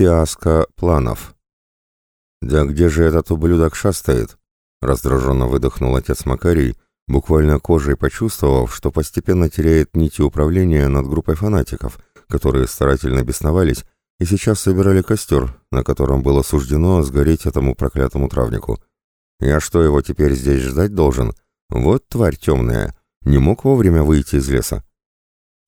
Фиаско планов. «Да где же этот ублюдок шастает?» — раздраженно выдохнул отец Макарий, буквально кожей почувствовав, что постепенно теряет нити управления над группой фанатиков, которые старательно бесновались и сейчас собирали костер, на котором было суждено сгореть этому проклятому травнику. «Я что, его теперь здесь ждать должен? Вот тварь темная, не мог вовремя выйти из леса».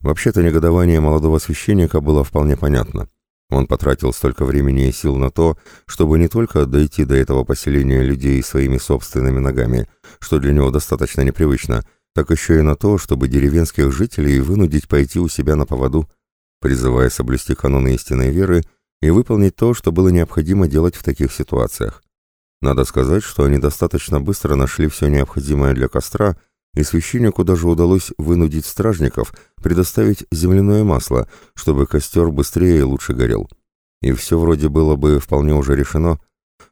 Вообще-то негодование молодого священника было вполне понятно. Он потратил столько времени и сил на то, чтобы не только дойти до этого поселения людей своими собственными ногами, что для него достаточно непривычно, так еще и на то, чтобы деревенских жителей вынудить пойти у себя на поводу, призывая соблюсти каноны истинной веры и выполнить то, что было необходимо делать в таких ситуациях. Надо сказать, что они достаточно быстро нашли все необходимое для костра, и священнику даже удалось вынудить стражников предоставить земляное масло, чтобы костер быстрее и лучше горел. И все вроде было бы вполне уже решено,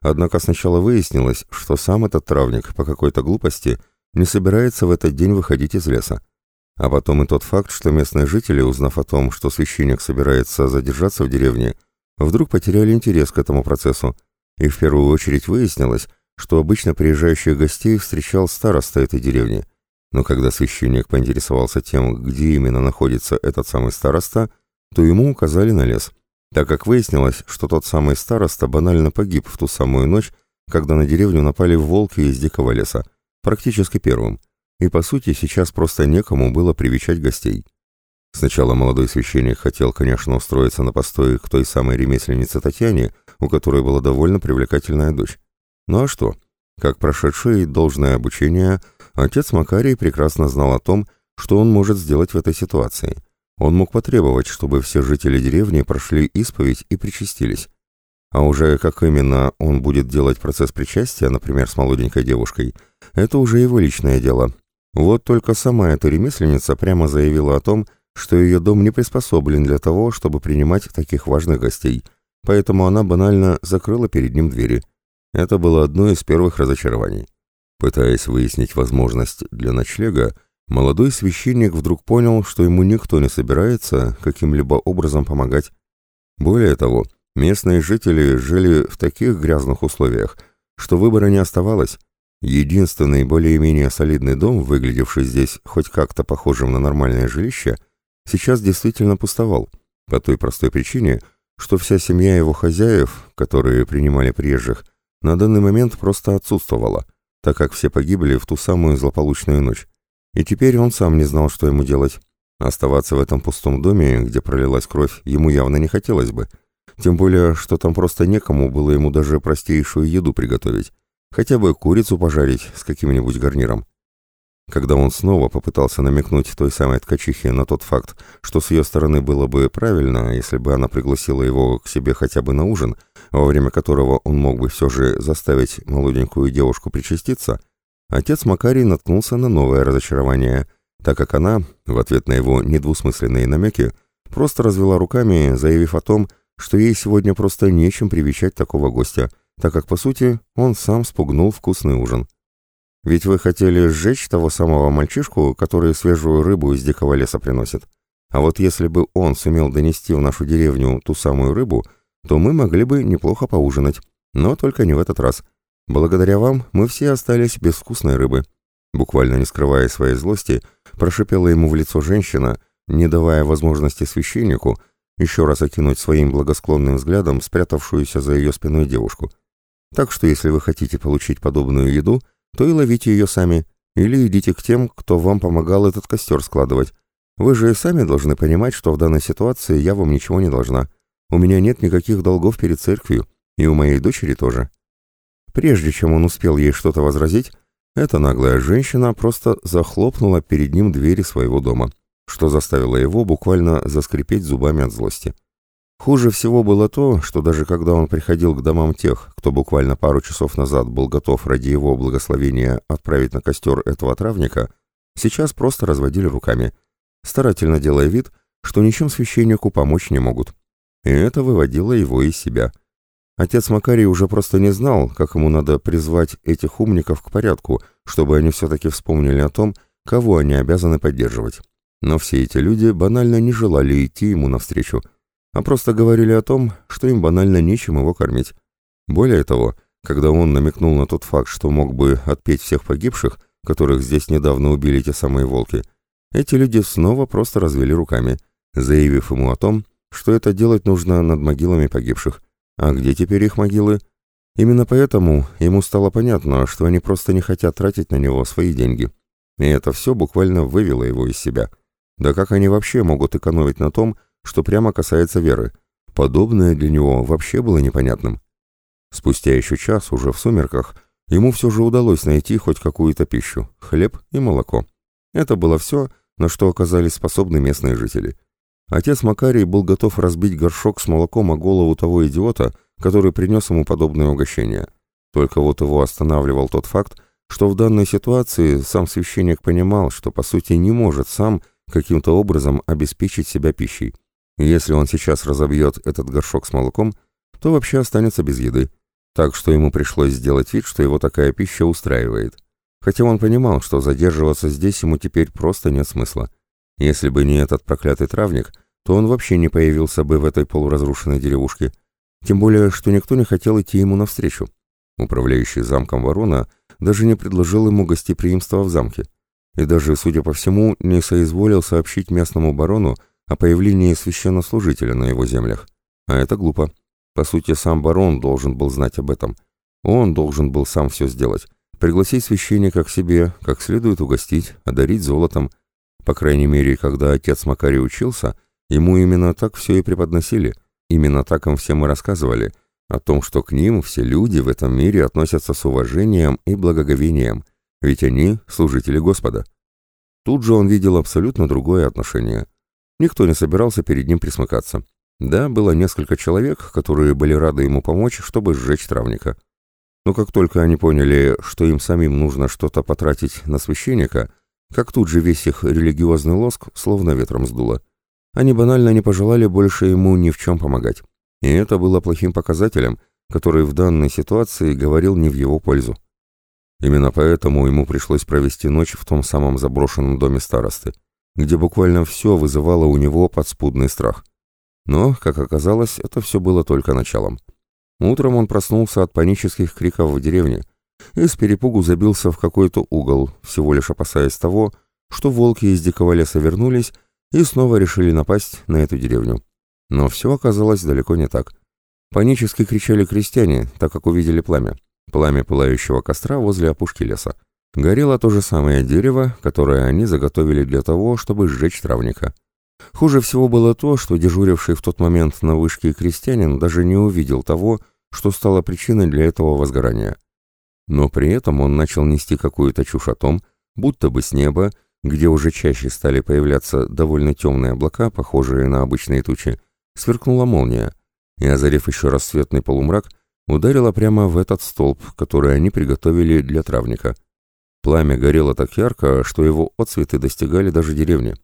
однако сначала выяснилось, что сам этот травник по какой-то глупости не собирается в этот день выходить из леса. А потом и тот факт, что местные жители, узнав о том, что священник собирается задержаться в деревне, вдруг потеряли интерес к этому процессу, и в первую очередь выяснилось, что обычно приезжающих гостей встречал староста этой деревни, но когда священник поинтересовался тем, где именно находится этот самый староста, то ему указали на лес, так как выяснилось, что тот самый староста банально погиб в ту самую ночь, когда на деревню напали волки из дикого леса, практически первым, и по сути сейчас просто некому было привечать гостей. Сначала молодой священник хотел, конечно, устроиться на постой к той самой ремесленнице Татьяне, у которой была довольно привлекательная дочь. Ну а что? Как прошедший должное обучение – Отец Макарий прекрасно знал о том, что он может сделать в этой ситуации. Он мог потребовать, чтобы все жители деревни прошли исповедь и причастились. А уже как именно он будет делать процесс причастия, например, с молоденькой девушкой, это уже его личное дело. Вот только сама эта ремесленница прямо заявила о том, что ее дом не приспособлен для того, чтобы принимать таких важных гостей, поэтому она банально закрыла перед ним двери. Это было одно из первых разочарований. Пытаясь выяснить возможность для ночлега, молодой священник вдруг понял, что ему никто не собирается каким-либо образом помогать. Более того, местные жители жили в таких грязных условиях, что выбора не оставалось. Единственный более-менее солидный дом, выглядевший здесь хоть как-то похожим на нормальное жилище, сейчас действительно пустовал, по той простой причине, что вся семья его хозяев, которые принимали приезжих, на данный момент просто отсутствовала – так как все погибли в ту самую злополучную ночь. И теперь он сам не знал, что ему делать. Оставаться в этом пустом доме, где пролилась кровь, ему явно не хотелось бы. Тем более, что там просто некому было ему даже простейшую еду приготовить. Хотя бы курицу пожарить с каким-нибудь гарниром. Когда он снова попытался намекнуть той самой ткачихе на тот факт, что с ее стороны было бы правильно, если бы она пригласила его к себе хотя бы на ужин, во время которого он мог бы все же заставить молоденькую девушку причаститься, отец Макарий наткнулся на новое разочарование, так как она, в ответ на его недвусмысленные намеки, просто развела руками, заявив о том, что ей сегодня просто нечем привечать такого гостя, так как, по сути, он сам спугнул вкусный ужин. Ведь вы хотели сжечь того самого мальчишку, который свежую рыбу из дикого леса приносит. А вот если бы он сумел донести в нашу деревню ту самую рыбу, то мы могли бы неплохо поужинать. Но только не в этот раз. Благодаря вам мы все остались без вкусной рыбы. Буквально не скрывая своей злости, прошипела ему в лицо женщина, не давая возможности священнику еще раз окинуть своим благосклонным взглядом спрятавшуюся за ее спиной девушку. Так что если вы хотите получить подобную еду, то и ловите ее сами, или идите к тем, кто вам помогал этот костер складывать. Вы же и сами должны понимать, что в данной ситуации я вам ничего не должна. У меня нет никаких долгов перед церковью, и у моей дочери тоже». Прежде чем он успел ей что-то возразить, эта наглая женщина просто захлопнула перед ним двери своего дома, что заставило его буквально заскрипеть зубами от злости. Хуже всего было то, что даже когда он приходил к домам тех, кто буквально пару часов назад был готов ради его благословения отправить на костер этого травника, сейчас просто разводили руками, старательно делая вид, что ничем священнику помочь не могут. И это выводило его из себя. Отец Макарий уже просто не знал, как ему надо призвать этих умников к порядку, чтобы они все-таки вспомнили о том, кого они обязаны поддерживать. Но все эти люди банально не желали идти ему навстречу, а просто говорили о том, что им банально нечем его кормить. Более того, когда он намекнул на тот факт, что мог бы отпеть всех погибших, которых здесь недавно убили те самые волки, эти люди снова просто развели руками, заявив ему о том, что это делать нужно над могилами погибших. А где теперь их могилы? Именно поэтому ему стало понятно, что они просто не хотят тратить на него свои деньги. И это все буквально вывело его из себя. Да как они вообще могут экономить на том, что прямо касается веры? Подобное для него вообще было непонятным. Спустя еще час, уже в сумерках, ему все же удалось найти хоть какую-то пищу – хлеб и молоко. Это было все, на что оказались способны местные жители. Отец Макарий был готов разбить горшок с молоком о голову того идиота, который принес ему подобное угощение. Только вот его останавливал тот факт, что в данной ситуации сам священник понимал, что по сути не может сам каким-то образом обеспечить себя пищей. Если он сейчас разобьет этот горшок с молоком, то вообще останется без еды. Так что ему пришлось сделать вид, что его такая пища устраивает. Хотя он понимал, что задерживаться здесь ему теперь просто нет смысла. Если бы не этот проклятый травник, то он вообще не появился бы в этой полуразрушенной деревушке. Тем более, что никто не хотел идти ему навстречу. Управляющий замком ворона даже не предложил ему гостеприимства в замке. И даже, судя по всему, не соизволил сообщить местному барону о появлении священнослужителя на его землях. А это глупо. По сути, сам барон должен был знать об этом. Он должен был сам все сделать. Пригласить священника к себе, как следует угостить, одарить золотом. По крайней мере, когда отец Макарий учился, ему именно так все и преподносили. Именно так им всем и рассказывали. О том, что к ним все люди в этом мире относятся с уважением и благоговением. Ведь они — служители Господа. Тут же он видел абсолютно другое отношение. Никто не собирался перед ним присмыкаться. Да, было несколько человек, которые были рады ему помочь, чтобы сжечь травника. Но как только они поняли, что им самим нужно что-то потратить на священника, как тут же весь их религиозный лоск словно ветром сдуло. Они банально не пожелали больше ему ни в чем помогать. И это было плохим показателем, который в данной ситуации говорил не в его пользу. Именно поэтому ему пришлось провести ночь в том самом заброшенном доме старосты, где буквально все вызывало у него подспудный страх. Но, как оказалось, это все было только началом. Утром он проснулся от панических криков в деревне и с перепугу забился в какой-то угол, всего лишь опасаясь того, что волки из дикого леса вернулись и снова решили напасть на эту деревню. Но все оказалось далеко не так. Панически кричали крестьяне, так как увидели пламя. Пламя пылающего костра возле опушки леса. Горело то же самое дерево, которое они заготовили для того, чтобы сжечь травника. Хуже всего было то, что дежуривший в тот момент на вышке крестьянин даже не увидел того, что стало причиной для этого возгорания. Но при этом он начал нести какую-то чушь о том, будто бы с неба, где уже чаще стали появляться довольно темные облака, похожие на обычные тучи, сверкнула молния, и, озарив еще рассветный полумрак, ударила прямо в этот столб, который они приготовили для травника. Пламя горело так ярко, что его отцветы достигали даже деревни.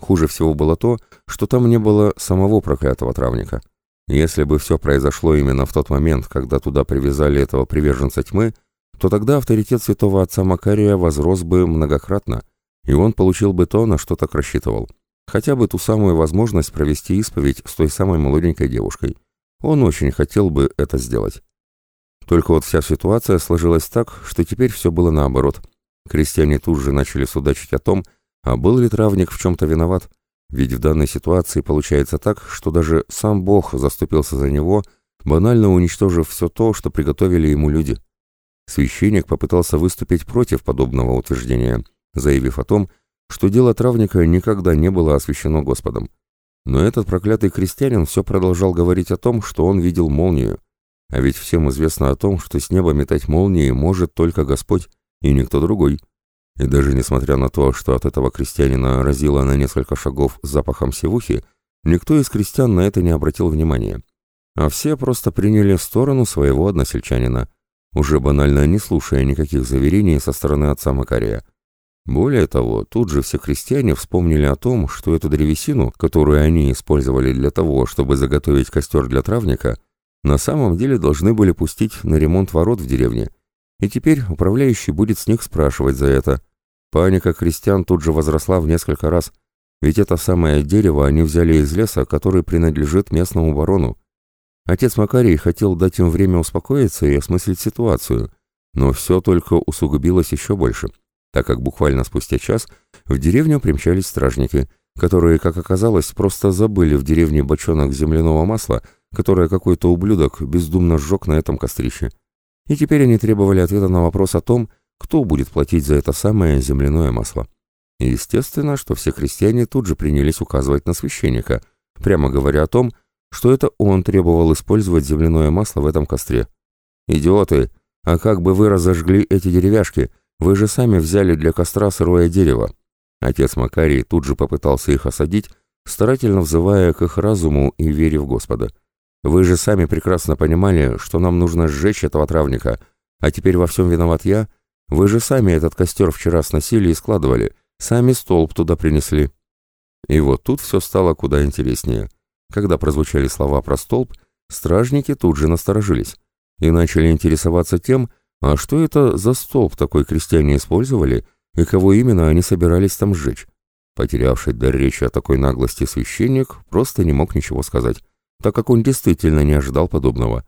Хуже всего было то, что там не было самого проклятого травника. Если бы все произошло именно в тот момент, когда туда привязали этого приверженца тьмы, то тогда авторитет святого отца Макария возрос бы многократно, и он получил бы то, на что так рассчитывал. Хотя бы ту самую возможность провести исповедь с той самой молоденькой девушкой. Он очень хотел бы это сделать. Только вот вся ситуация сложилась так, что теперь все было наоборот. Крестьяне тут же начали судачить о том, а был ли травник в чем-то виноват? Ведь в данной ситуации получается так, что даже сам Бог заступился за него, банально уничтожив все то, что приготовили ему люди. Священник попытался выступить против подобного утверждения, заявив о том, что дело травника никогда не было освящено Господом. Но этот проклятый крестьянин все продолжал говорить о том, что он видел молнию. А ведь всем известно о том, что с неба метать молнии может только Господь и никто другой. И даже несмотря на то, что от этого крестьянина разило на несколько шагов запахом севухи, никто из крестьян на это не обратил внимания. А все просто приняли сторону своего односельчанина, уже банально не слушая никаких заверений со стороны отца Макария. Более того, тут же все крестьяне вспомнили о том, что эту древесину, которую они использовали для того, чтобы заготовить костер для травника, на самом деле должны были пустить на ремонт ворот в деревне, и теперь управляющий будет с них спрашивать за это. Паника крестьян тут же возросла в несколько раз. Ведь это самое дерево они взяли из леса, который принадлежит местному барону. Отец Макарий хотел дать им время успокоиться и осмыслить ситуацию, но все только усугубилось еще больше, так как буквально спустя час в деревню примчались стражники, которые, как оказалось, просто забыли в деревне бочонок земляного масла, которое какой-то ублюдок бездумно сжег на этом кострище. И теперь они требовали ответа на вопрос о том, кто будет платить за это самое земляное масло. И естественно, что все крестьяне тут же принялись указывать на священника, прямо говоря о том, что это он требовал использовать земляное масло в этом костре. «Идиоты! А как бы вы разожгли эти деревяшки? Вы же сами взяли для костра сырое дерево!» Отец Макарий тут же попытался их осадить, старательно взывая к их разуму и вере в Господа. «Вы же сами прекрасно понимали, что нам нужно сжечь этого травника, а теперь во всем виноват я? Вы же сами этот костер вчера сносили и складывали, сами столб туда принесли». И вот тут все стало куда интереснее. Когда прозвучали слова про столб, стражники тут же насторожились и начали интересоваться тем, а что это за столб такой крестьяне использовали и кого именно они собирались там сжечь. Потерявший дар речи о такой наглости священник просто не мог ничего сказать, так как он действительно не ожидал подобного.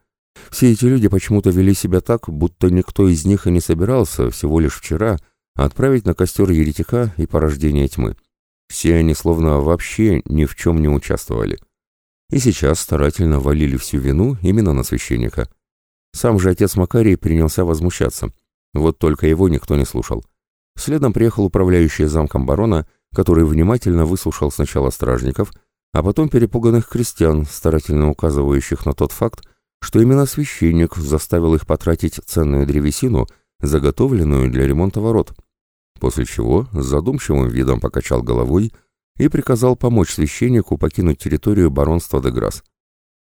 Все эти люди почему-то вели себя так, будто никто из них и не собирался всего лишь вчера отправить на костер еретика и порождение тьмы. Все они словно вообще ни в чем не участвовали и сейчас старательно валили всю вину именно на священника. Сам же отец Макарий принялся возмущаться. Вот только его никто не слушал. Следом приехал управляющий замком барона, который внимательно выслушал сначала стражников, а потом перепуганных крестьян, старательно указывающих на тот факт, что именно священник заставил их потратить ценную древесину, заготовленную для ремонта ворот. После чего с задумчивым видом покачал головой и приказал помочь священнику покинуть территорию баронства Деграсс.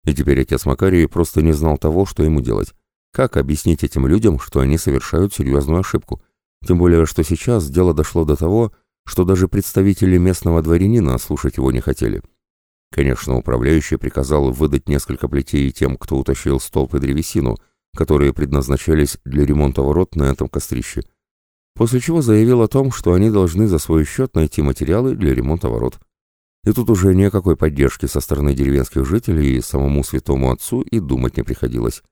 И теперь отец Макарий просто не знал того, что ему делать. Как объяснить этим людям, что они совершают серьезную ошибку? Тем более, что сейчас дело дошло до того, что даже представители местного дворянина слушать его не хотели. Конечно, управляющий приказал выдать несколько плетей тем, кто утащил столб и древесину, которые предназначались для ремонта ворот на этом кострище после чего заявил о том, что они должны за свой счет найти материалы для ремонта ворот. И тут уже никакой поддержки со стороны деревенских жителей и самому святому отцу и думать не приходилось.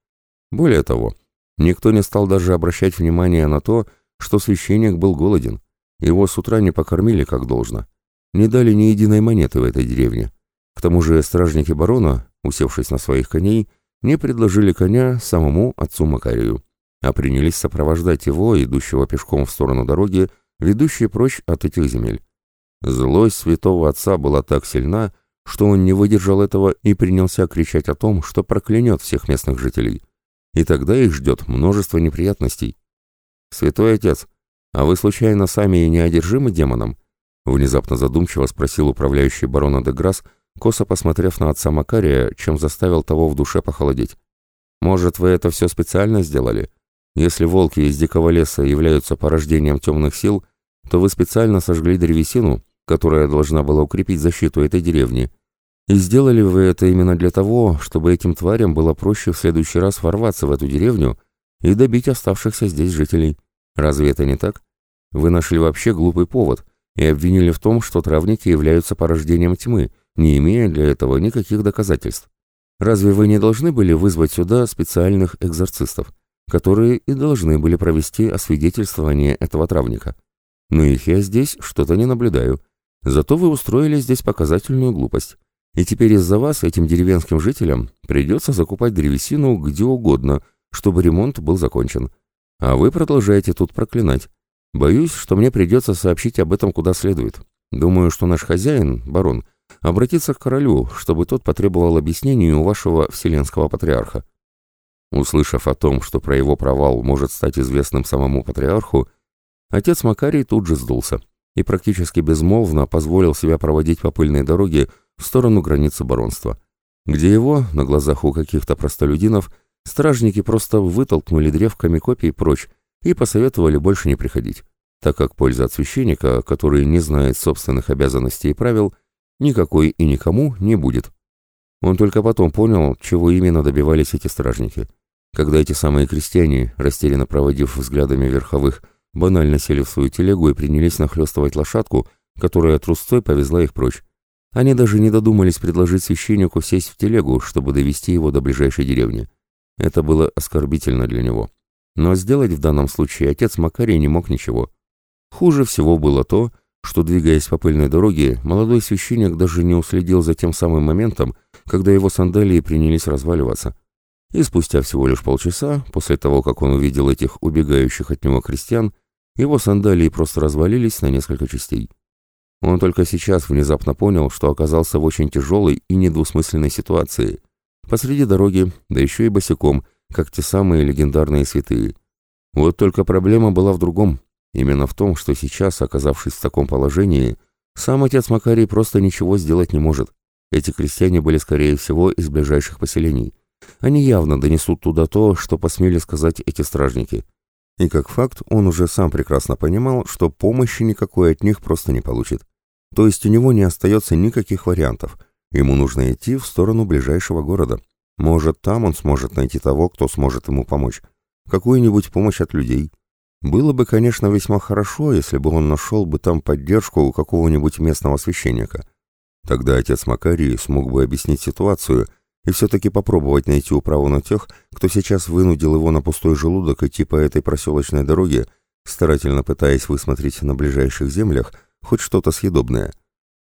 Более того, никто не стал даже обращать внимание на то, что священник был голоден. Его с утра не покормили как должно. Не дали ни единой монеты в этой деревне. К тому же стражники барона, усевшись на своих коней, не предложили коня самому отцу Макарию а принялись сопровождать его, идущего пешком в сторону дороги, ведущей прочь от этих земель. Злость святого отца была так сильна, что он не выдержал этого и принялся кричать о том, что проклянет всех местных жителей. И тогда их ждет множество неприятностей. «Святой отец, а вы случайно сами и не одержимы демоном?» Внезапно задумчиво спросил управляющий барона де косо посмотрев на отца Макария, чем заставил того в душе похолодеть. «Может, вы это все специально сделали? Если волки из дикого леса являются порождением темных сил, то вы специально сожгли древесину, которая должна была укрепить защиту этой деревни. И сделали вы это именно для того, чтобы этим тварям было проще в следующий раз ворваться в эту деревню и добить оставшихся здесь жителей. Разве это не так? Вы нашли вообще глупый повод и обвинили в том, что травники являются порождением тьмы, не имея для этого никаких доказательств. Разве вы не должны были вызвать сюда специальных экзорцистов? Которые и должны были провести освидетельствование этого травника. Но их я здесь что-то не наблюдаю. Зато вы устроили здесь показательную глупость. И теперь из-за вас этим деревенским жителям придется закупать древесину где угодно, чтобы ремонт был закончен. А вы продолжаете тут проклинать. Боюсь, что мне придется сообщить об этом куда следует. Думаю, что наш хозяин, барон, обратится к королю, чтобы тот потребовал объяснений у вашего вселенского патриарха. Услышав о том, что про его провал может стать известным самому патриарху, отец Макарий тут же сдулся и практически безмолвно позволил себя проводить по пыльной дороге в сторону границы баронства, где его, на глазах у каких-то простолюдинов, стражники просто вытолкнули древками копий прочь и посоветовали больше не приходить, так как польза от священника, который не знает собственных обязанностей и правил, никакой и никому не будет. Он только потом понял, чего именно добивались эти стражники – когда эти самые крестьяне, растерянно проводив взглядами верховых, банально сели в свою телегу и принялись нахлестывать лошадку, которая трусцой повезла их прочь. Они даже не додумались предложить священнику сесть в телегу, чтобы довести его до ближайшей деревни. Это было оскорбительно для него. Но сделать в данном случае отец Макарий не мог ничего. Хуже всего было то, что, двигаясь по пыльной дороге, молодой священник даже не уследил за тем самым моментом, когда его сандалии принялись разваливаться. И спустя всего лишь полчаса, после того, как он увидел этих убегающих от него крестьян, его сандалии просто развалились на несколько частей. Он только сейчас внезапно понял, что оказался в очень тяжелой и недвусмысленной ситуации. Посреди дороги, да еще и босиком, как те самые легендарные святые. Вот только проблема была в другом. Именно в том, что сейчас, оказавшись в таком положении, сам отец Макарий просто ничего сделать не может. Эти крестьяне были, скорее всего, из ближайших поселений. Они явно донесут туда то, что посмели сказать эти стражники. И как факт, он уже сам прекрасно понимал, что помощи никакой от них просто не получит. То есть у него не остается никаких вариантов. Ему нужно идти в сторону ближайшего города. Может, там он сможет найти того, кто сможет ему помочь. Какую-нибудь помощь от людей. Было бы, конечно, весьма хорошо, если бы он нашел бы там поддержку у какого-нибудь местного священника. Тогда отец Макарий смог бы объяснить ситуацию и все-таки попробовать найти управу на тех, кто сейчас вынудил его на пустой желудок идти по этой проселочной дороге, старательно пытаясь высмотреть на ближайших землях хоть что-то съедобное.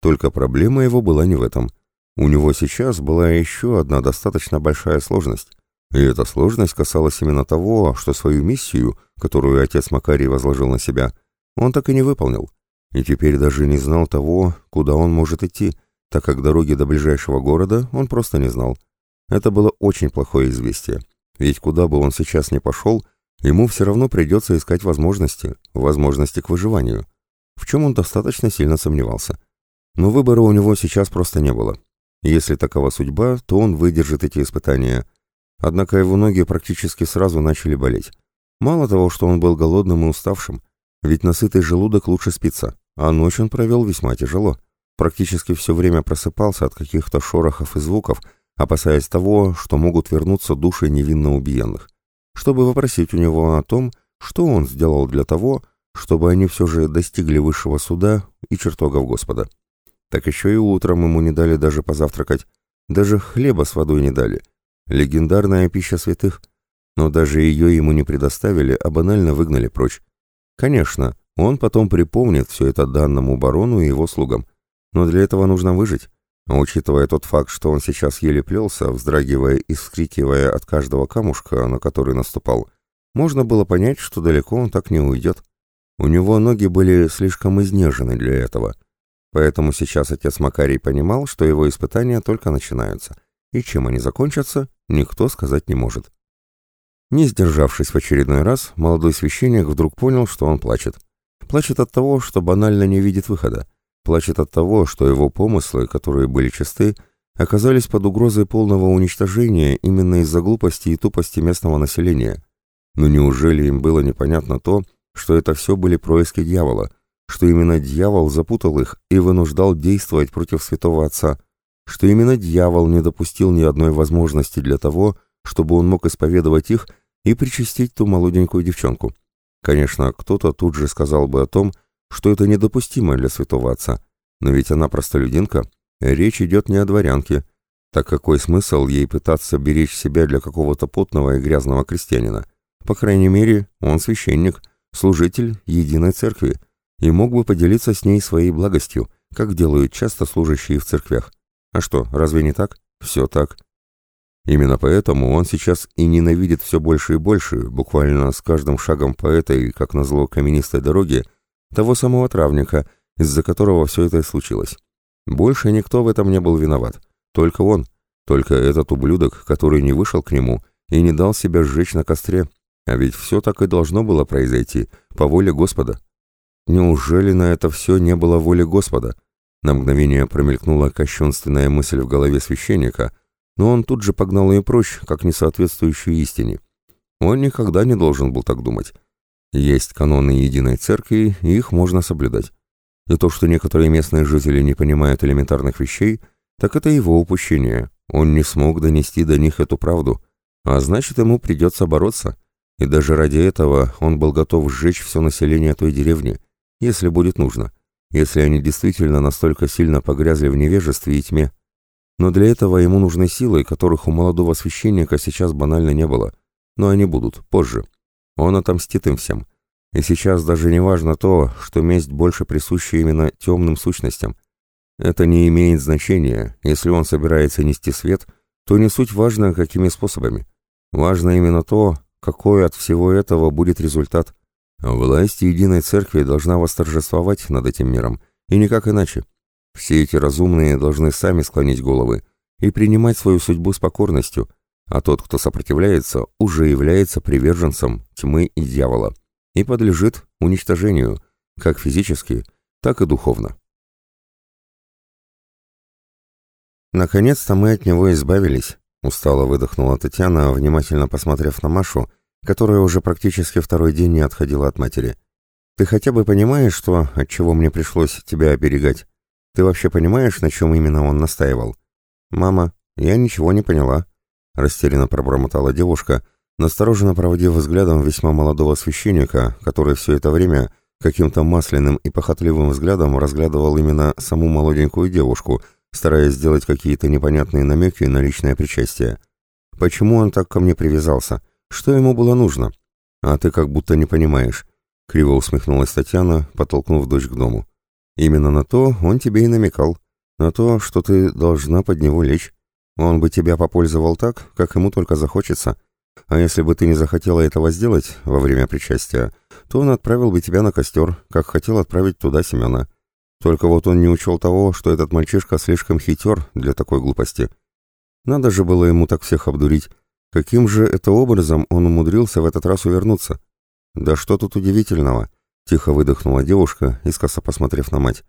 Только проблема его была не в этом. У него сейчас была еще одна достаточно большая сложность. И эта сложность касалась именно того, что свою миссию, которую отец Макарий возложил на себя, он так и не выполнил. И теперь даже не знал того, куда он может идти, так как дороги до ближайшего города он просто не знал. Это было очень плохое известие. Ведь куда бы он сейчас ни пошел, ему все равно придется искать возможности, возможности к выживанию, в чем он достаточно сильно сомневался. Но выбора у него сейчас просто не было. Если такова судьба, то он выдержит эти испытания – Однако его ноги практически сразу начали болеть. Мало того, что он был голодным и уставшим, ведь насытый желудок лучше спится, а ночь он провел весьма тяжело. Практически все время просыпался от каких-то шорохов и звуков, опасаясь того, что могут вернуться души невинно убиенных, чтобы вопросить у него о том, что он сделал для того, чтобы они все же достигли высшего суда и чертогов Господа. Так еще и утром ему не дали даже позавтракать, даже хлеба с водой не дали, Легендарная пища святых. Но даже ее ему не предоставили, а банально выгнали прочь. Конечно, он потом припомнит все это данному барону и его слугам. Но для этого нужно выжить. Учитывая тот факт, что он сейчас еле плелся, вздрагивая и вскрикивая от каждого камушка, на который наступал, можно было понять, что далеко он так не уйдет. У него ноги были слишком изнежены для этого. Поэтому сейчас отец Макарий понимал, что его испытания только начинаются. И чем они закончатся, никто сказать не может. Не сдержавшись в очередной раз, молодой священник вдруг понял, что он плачет. Плачет от того, что банально не видит выхода. Плачет от того, что его помыслы, которые были чисты, оказались под угрозой полного уничтожения именно из-за глупости и тупости местного населения. Но неужели им было непонятно то, что это все были происки дьявола, что именно дьявол запутал их и вынуждал действовать против святого отца, что именно дьявол не допустил ни одной возможности для того, чтобы он мог исповедовать их и причастить ту молоденькую девчонку. Конечно, кто-то тут же сказал бы о том, что это недопустимо для святого отца, но ведь она простолюдинка, речь идет не о дворянке, так какой смысл ей пытаться беречь себя для какого-то потного и грязного крестьянина? По крайней мере, он священник, служитель единой церкви, и мог бы поделиться с ней своей благостью, как делают часто служащие в церквях. А что, разве не так? Все так. Именно поэтому он сейчас и ненавидит все больше и больше, буквально с каждым шагом по этой, как назло, каменистой дороге, того самого травника, из-за которого все это и случилось. Больше никто в этом не был виноват. Только он. Только этот ублюдок, который не вышел к нему и не дал себя сжечь на костре. А ведь все так и должно было произойти, по воле Господа. Неужели на это все не было воли Господа? На мгновение промелькнула кощунственная мысль в голове священника, но он тут же погнал ее прочь, как несоответствующую истине. Он никогда не должен был так думать. Есть каноны единой церкви, и их можно соблюдать. И то, что некоторые местные жители не понимают элементарных вещей, так это его упущение. Он не смог донести до них эту правду, а значит, ему придется бороться. И даже ради этого он был готов сжечь все население той деревни, если будет нужно. если они действительно настолько сильно погрязли в невежестве и тьме. Но для этого ему нужны силы, которых у молодого священника сейчас банально не было. Но они будут, позже. Он отомстит им всем. И сейчас даже не важно то, что месть больше присуща именно темным сущностям. Это не имеет значения. Если он собирается нести свет, то не суть важно, какими способами. Важно именно то, какой от всего этого будет результат. Власть Единой Церкви должна восторжествовать над этим миром, и никак иначе. Все эти разумные должны сами склонить головы и принимать свою судьбу с покорностью, а тот, кто сопротивляется, уже является приверженцем тьмы и дьявола и подлежит уничтожению, как физически, так и духовно. Наконец-то мы от него избавились, устало выдохнула Татьяна, внимательно посмотрев на Машу, которая уже практически второй день не отходила от матери. Ты хотя бы понимаешь, что, от чего мне пришлось тебя оберегать? Ты вообще понимаешь, на чем именно он настаивал? Мама, я ничего не поняла, растерянно пробормотала девушка, настороженно проводив взглядом весьма молодого священника, который все это время каким-то масляным и похотливым взглядом разглядывал именно саму молоденькую девушку, стараясь сделать какие-то непонятные намеки на личное причастие. Почему он так ко мне привязался? Что ему было нужно? А ты как будто не понимаешь. Криво усмехнулась Татьяна, подтолкнув дочь к дому. Именно на то он тебе и намекал. На то, что ты должна под него лечь. Он бы тебя попользовал так, как ему только захочется. А если бы ты не захотела этого сделать во время причастия, то он отправил бы тебя на костер, как хотел отправить туда Семена. Только вот он не учел того, что этот мальчишка слишком хитер для такой глупости. Надо же было ему так всех обдурить, Каким же это образом он умудрился в этот раз увернуться? Да что тут удивительного? Тихо выдохнула девушка, искоса посмотрев на мать.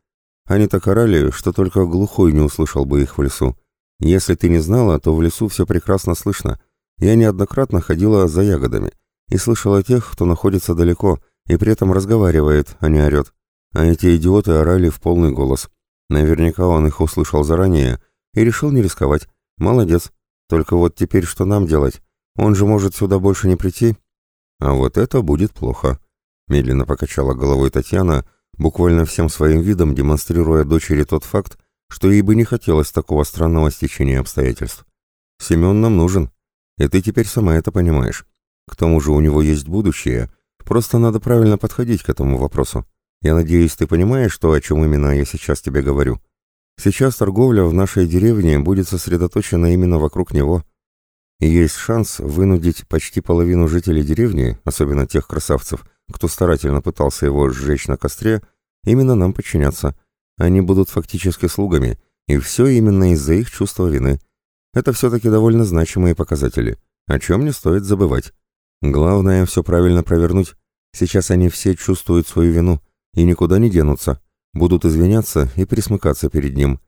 Они так орали, что только глухой не услышал бы их в лесу. Если ты не знала, то в лесу все прекрасно слышно. Я неоднократно ходила за ягодами и слышала тех, кто находится далеко и при этом разговаривает, а не орет. А эти идиоты орали в полный голос. Наверняка он их услышал заранее и решил не рисковать. Молодец. Только вот теперь что нам делать? Он же может сюда больше не прийти. А вот это будет плохо. Медленно покачала головой Татьяна, буквально всем своим видом демонстрируя дочери тот факт, что ей бы не хотелось такого странного стечения обстоятельств. Семен нам нужен, и ты теперь сама это понимаешь. К тому же у него есть будущее, просто надо правильно подходить к этому вопросу. Я надеюсь, ты понимаешь то, о чем именно я сейчас тебе говорю. Сейчас торговля в нашей деревне будет сосредоточена именно вокруг него. И есть шанс вынудить почти половину жителей деревни, особенно тех красавцев, кто старательно пытался его сжечь на костре, именно нам подчиняться. Они будут фактически слугами, и все именно из-за их чувства вины. Это все-таки довольно значимые показатели, о чем не стоит забывать. Главное все правильно провернуть. Сейчас они все чувствуют свою вину и никуда не денутся будут извиняться и присмыкаться перед ним.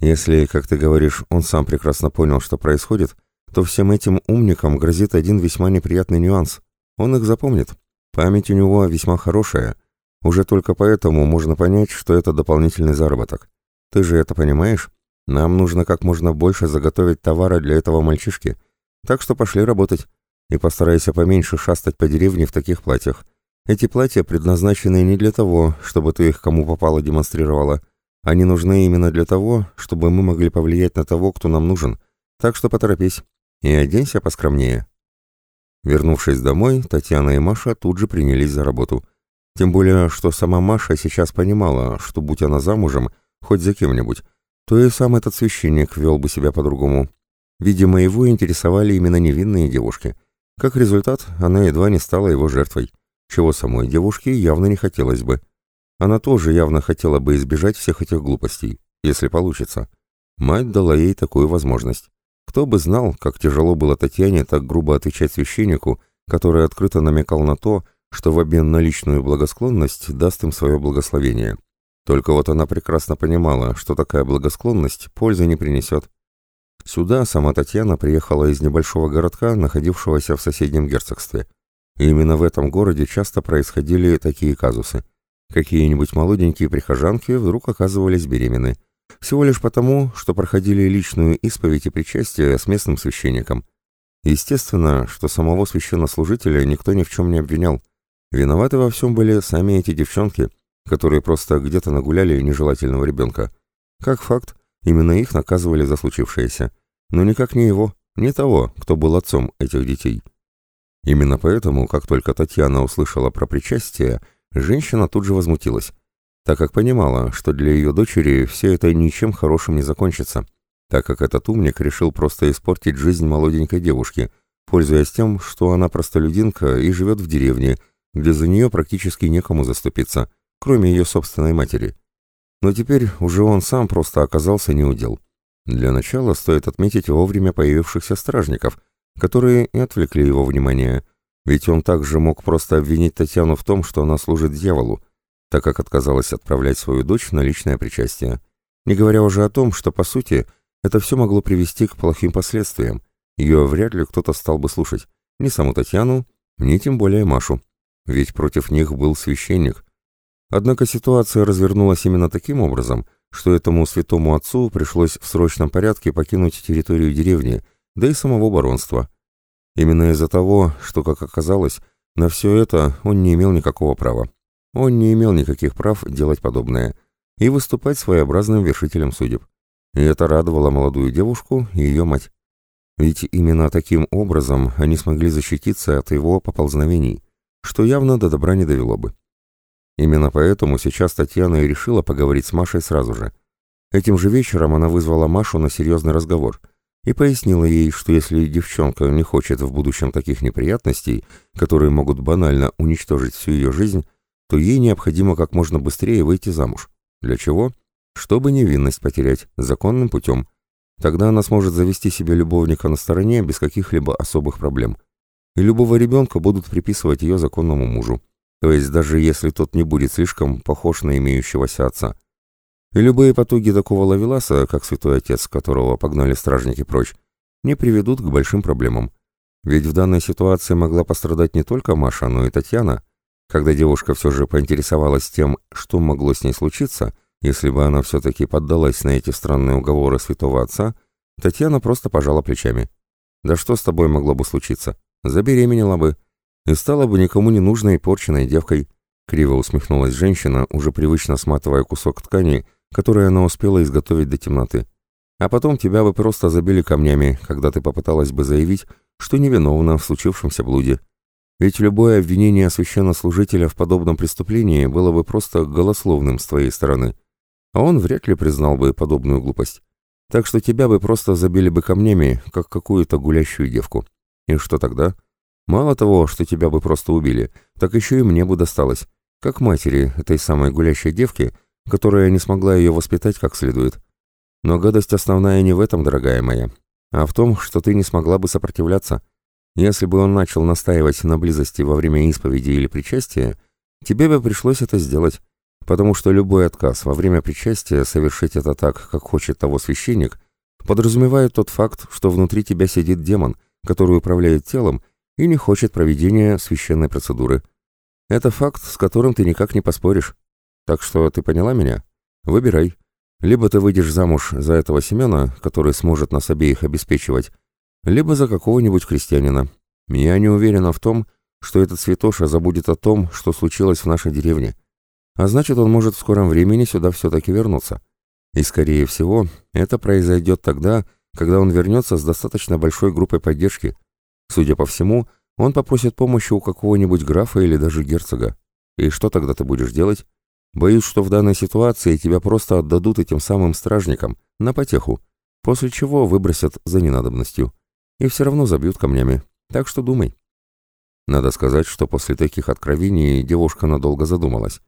Если, как ты говоришь, он сам прекрасно понял, что происходит, то всем этим умникам грозит один весьма неприятный нюанс. Он их запомнит. Память у него весьма хорошая. Уже только поэтому можно понять, что это дополнительный заработок. Ты же это понимаешь? Нам нужно как можно больше заготовить товара для этого мальчишки. Так что пошли работать. И постарайся поменьше шастать по деревне в таких платьях. Эти платья предназначены не для того, чтобы ты их кому попало демонстрировала. Они нужны именно для того, чтобы мы могли повлиять на того, кто нам нужен. Так что поторопись и оденься поскромнее». Вернувшись домой, Татьяна и Маша тут же принялись за работу. Тем более, что сама Маша сейчас понимала, что будь она замужем, хоть за кем-нибудь, то и сам этот священник вел бы себя по-другому. Видимо, его интересовали именно невинные девушки. Как результат, она едва не стала его жертвой чего самой девушке явно не хотелось бы. Она тоже явно хотела бы избежать всех этих глупостей, если получится. Мать дала ей такую возможность. Кто бы знал, как тяжело было Татьяне так грубо отвечать священнику, который открыто намекал на то, что в обмен на личную благосклонность даст им свое благословение. Только вот она прекрасно понимала, что такая благосклонность пользы не принесет. Сюда сама Татьяна приехала из небольшого городка, находившегося в соседнем герцогстве. И именно в этом городе часто происходили такие казусы. Какие-нибудь молоденькие прихожанки вдруг оказывались беременны. Всего лишь потому, что проходили личную исповедь и причастие с местным священником. Естественно, что самого священнослужителя никто ни в чем не обвинял. Виноваты во всем были сами эти девчонки, которые просто где-то нагуляли нежелательного ребенка. Как факт, именно их наказывали за случившееся. Но никак не его, не того, кто был отцом этих детей. Именно поэтому, как только Татьяна услышала про причастие, женщина тут же возмутилась, так как понимала, что для ее дочери все это ничем хорошим не закончится, так как этот умник решил просто испортить жизнь молоденькой девушки, пользуясь тем, что она простолюдинка и живет в деревне, где за нее практически некому заступиться, кроме ее собственной матери. Но теперь уже он сам просто оказался неудел. Для начала стоит отметить вовремя появившихся стражников, которые и отвлекли его внимание, ведь он также мог просто обвинить Татьяну в том, что она служит дьяволу, так как отказалась отправлять свою дочь на личное причастие. Не говоря уже о том, что, по сути, это все могло привести к плохим последствиям. Ее вряд ли кто-то стал бы слушать. Ни саму Татьяну, ни тем более Машу. Ведь против них был священник, Однако ситуация развернулась именно таким образом, что этому святому отцу пришлось в срочном порядке покинуть территорию деревни, да и самого баронства. Именно из-за того, что, как оказалось, на все это он не имел никакого права. Он не имел никаких прав делать подобное и выступать своеобразным вершителем судеб. И это радовало молодую девушку и ее мать. Ведь именно таким образом они смогли защититься от его поползновений, что явно до добра не довело бы. Именно поэтому сейчас Татьяна и решила поговорить с Машей сразу же. Этим же вечером она вызвала Машу на серьезный разговор и пояснила ей, что если девчонка не хочет в будущем таких неприятностей, которые могут банально уничтожить всю ее жизнь, то ей необходимо как можно быстрее выйти замуж. Для чего? Чтобы невинность потерять законным путем. Тогда она сможет завести себе любовника на стороне без каких-либо особых проблем. И любого ребенка будут приписывать ее законному мужу то есть даже если тот не будет слишком похож на имеющегося отца. И любые потуги такого лавеласа, как святой отец, которого погнали стражники прочь, не приведут к большим проблемам. Ведь в данной ситуации могла пострадать не только Маша, но и Татьяна. Когда девушка все же поинтересовалась тем, что могло с ней случиться, если бы она все-таки поддалась на эти странные уговоры святого отца, Татьяна просто пожала плечами. «Да что с тобой могло бы случиться? Забеременела бы, и стала бы никому не нужной порченной девкой. Криво усмехнулась женщина, уже привычно сматывая кусок ткани, который она успела изготовить до темноты. А потом тебя бы просто забили камнями, когда ты попыталась бы заявить, что невиновна в случившемся блуде. Ведь любое обвинение священнослужителя в подобном преступлении было бы просто голословным с твоей стороны. А он вряд ли признал бы подобную глупость. Так что тебя бы просто забили бы камнями, как какую-то гулящую девку. И что тогда? Мало того, что тебя бы просто убили, так еще и мне бы досталось, как матери этой самой гулящей девки, которая не смогла ее воспитать как следует. Но гадость основная не в этом, дорогая моя, а в том, что ты не смогла бы сопротивляться. Если бы он начал настаивать на близости во время исповеди или причастия, тебе бы пришлось это сделать, потому что любой отказ во время причастия совершить это так, как хочет того священник, подразумевает тот факт, что внутри тебя сидит демон, который управляет телом и не хочет проведения священной процедуры. Это факт, с которым ты никак не поспоришь. Так что ты поняла меня? Выбирай. Либо ты выйдешь замуж за этого Семена, который сможет нас обеих обеспечивать, либо за какого-нибудь крестьянина. Я не уверена в том, что этот святоша забудет о том, что случилось в нашей деревне. А значит, он может в скором времени сюда все-таки вернуться. И, скорее всего, это произойдет тогда, когда он вернется с достаточно большой группой поддержки, Судя по всему, он попросит помощи у какого-нибудь графа или даже герцога. И что тогда ты будешь делать? Боюсь, что в данной ситуации тебя просто отдадут этим самым стражникам, на потеху, после чего выбросят за ненадобностью. И все равно забьют камнями. Так что думай. Надо сказать, что после таких откровений девушка надолго задумалась,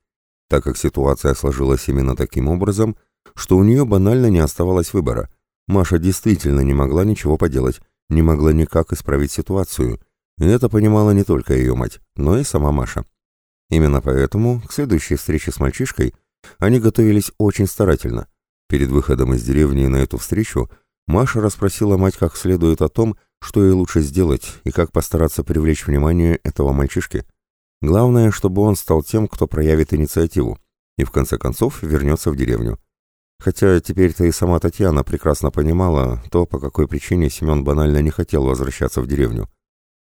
так как ситуация сложилась именно таким образом, что у нее банально не оставалось выбора. Маша действительно не могла ничего поделать, не могла никак исправить ситуацию, и это понимала не только ее мать, но и сама Маша. Именно поэтому к следующей встрече с мальчишкой они готовились очень старательно. Перед выходом из деревни на эту встречу Маша расспросила мать как следует о том, что ей лучше сделать и как постараться привлечь внимание этого мальчишки. Главное, чтобы он стал тем, кто проявит инициативу и в конце концов вернется в деревню. Хотя теперь-то и сама Татьяна прекрасно понимала то, по какой причине Семен банально не хотел возвращаться в деревню.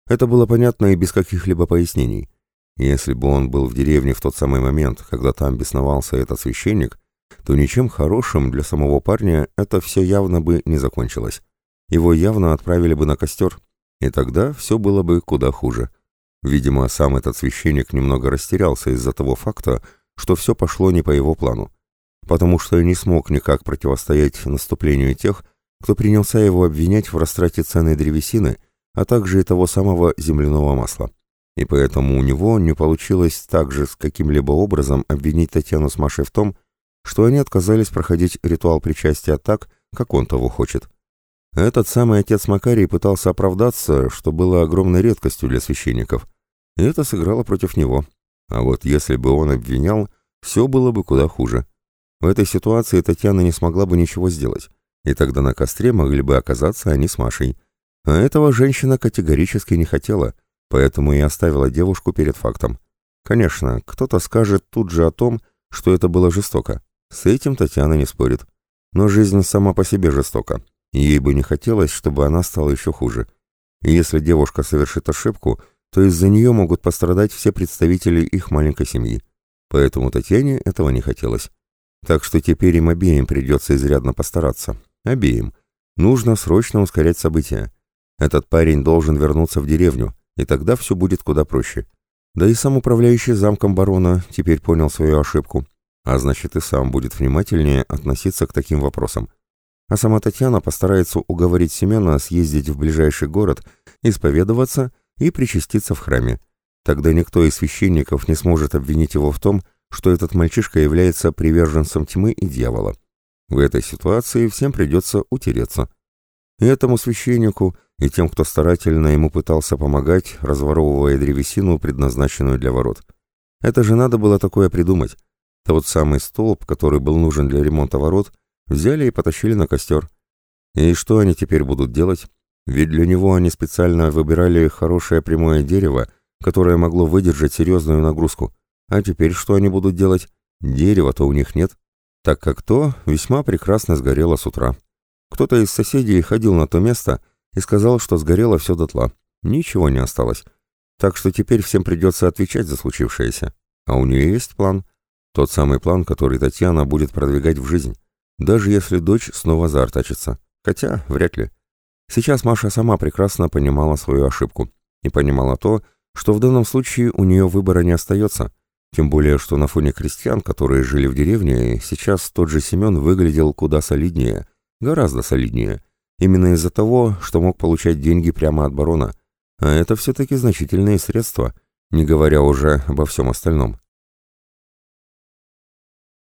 Это было понятно и без каких-либо пояснений. Если бы он был в деревне в тот самый момент, когда там бесновался этот священник, то ничем хорошим для самого парня это все явно бы не закончилось. Его явно отправили бы на костер, и тогда все было бы куда хуже. Видимо, сам этот священник немного растерялся из-за того факта, что все пошло не по его плану, потому что не смог никак противостоять наступлению тех, кто принялся его обвинять в растрате ценной древесины, а также и того самого земляного масла. И поэтому у него не получилось также с каким-либо образом обвинить Татьяну с Машей в том, что они отказались проходить ритуал причастия так, как он того хочет. Этот самый отец Макарий пытался оправдаться, что было огромной редкостью для священников, и это сыграло против него. А вот если бы он обвинял, все было бы куда хуже. В этой ситуации Татьяна не смогла бы ничего сделать, и тогда на костре могли бы оказаться они с Машей. А этого женщина категорически не хотела, поэтому и оставила девушку перед фактом. Конечно, кто-то скажет тут же о том, что это было жестоко. С этим Татьяна не спорит. Но жизнь сама по себе жестока, ей бы не хотелось, чтобы она стала еще хуже. И если девушка совершит ошибку, то из-за нее могут пострадать все представители их маленькой семьи. Поэтому Татьяне этого не хотелось. Так что теперь им обеим придется изрядно постараться. Обеим. Нужно срочно ускорять события. Этот парень должен вернуться в деревню, и тогда все будет куда проще. Да и сам управляющий замком барона теперь понял свою ошибку а значит и сам будет внимательнее относиться к таким вопросам. А сама Татьяна постарается уговорить Семена съездить в ближайший город, исповедоваться и причаститься в храме. Тогда никто из священников не сможет обвинить его в том, что этот мальчишка является приверженцем тьмы и дьявола. В этой ситуации всем придется утереться. И этому священнику, и тем, кто старательно ему пытался помогать, разворовывая древесину, предназначенную для ворот. Это же надо было такое придумать. Тот самый столб, который был нужен для ремонта ворот, взяли и потащили на костер. И что они теперь будут делать? Ведь для него они специально выбирали хорошее прямое дерево, которое могло выдержать серьезную нагрузку. А теперь что они будут делать? Дерева-то у них нет, так как то весьма прекрасно сгорело с утра. Кто-то из соседей ходил на то место и сказал, что сгорело все дотла. Ничего не осталось. Так что теперь всем придется отвечать за случившееся. А у нее есть план. Тот самый план, который Татьяна будет продвигать в жизнь, даже если дочь снова заортачится. Хотя, вряд ли. Сейчас Маша сама прекрасно понимала свою ошибку и понимала то, что в данном случае у нее выбора не остается, тем более, что на фоне крестьян, которые жили в деревне, сейчас тот же Семен выглядел куда солиднее, гораздо солиднее, именно из-за того, что мог получать деньги прямо от барона, а это все-таки значительные средства, не говоря уже обо всем остальном.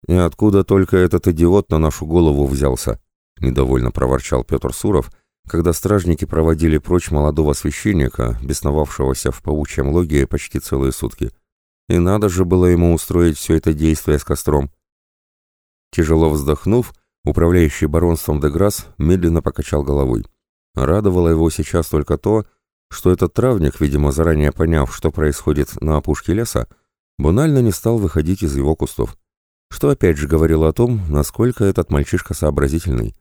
«И откуда только этот идиот на нашу голову взялся?» — недовольно проворчал Петр Суров, когда стражники проводили прочь молодого священника, бесновавшегося в паучьем логе почти целые сутки. И надо же было ему устроить все это действие с костром. Тяжело вздохнув, управляющий баронством Деграсс медленно покачал головой. Радовало его сейчас только то, что этот травник, видимо, заранее поняв, что происходит на опушке леса, банально не стал выходить из его кустов что опять же говорило о том, насколько этот мальчишка сообразительный.